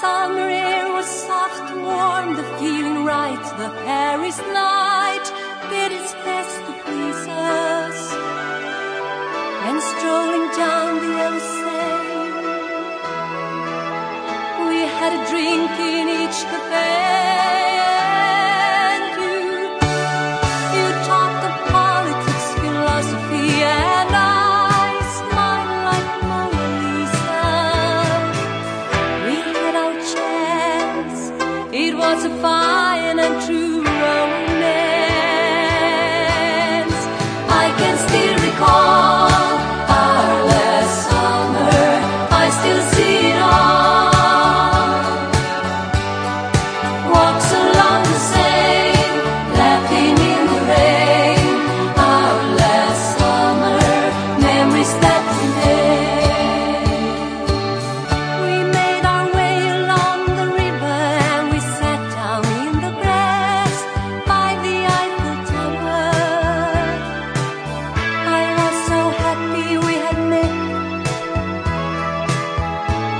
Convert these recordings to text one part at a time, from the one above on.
summer air was soft, warm, the feeling right, the Paris night did its best to please us. And strolling down the Seine, we had a drink in each cafe. It was a fine and true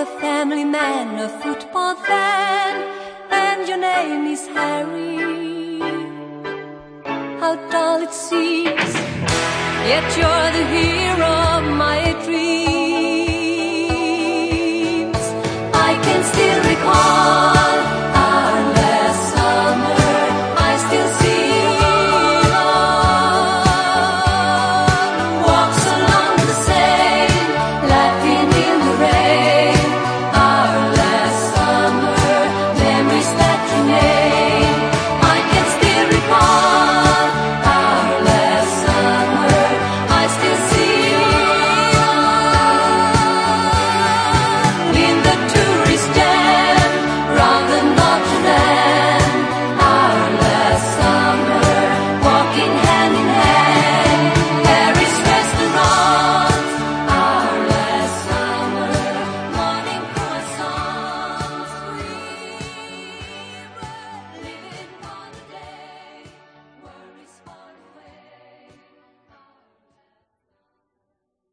a family man, a football fan, and your name is Harry. How dull it seems, yet you're the hero of my dreams.